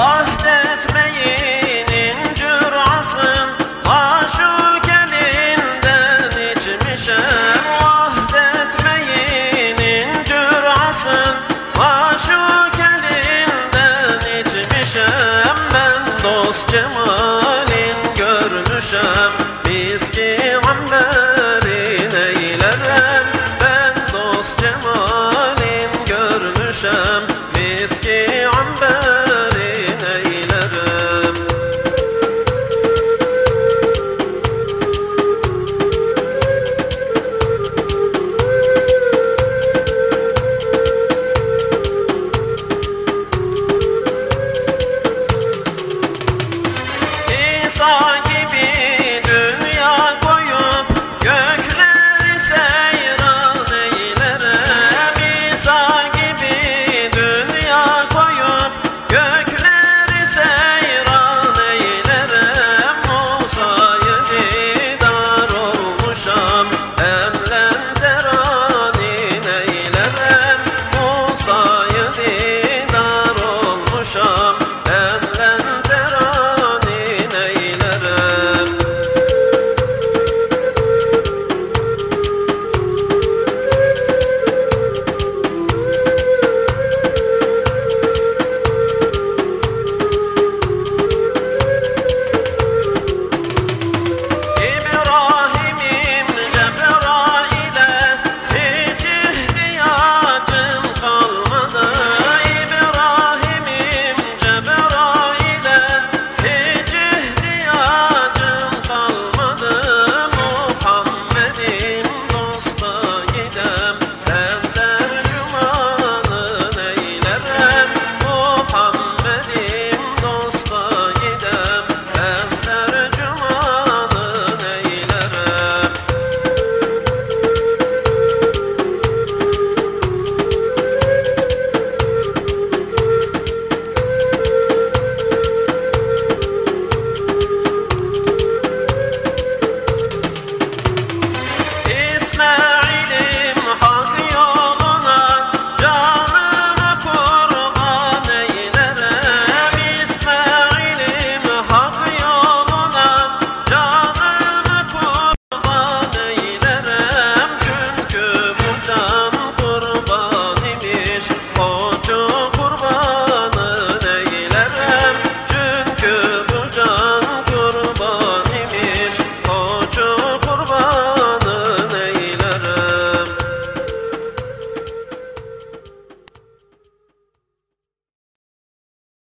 Vahdetmeyinin cürasın Baş ülkeninden içmişim Vahdetmeyinin cürasın Baş ülkeninden içmişim Ben dost cemalin görmüşüm Biz ki Ben dost cemalin görmüşüm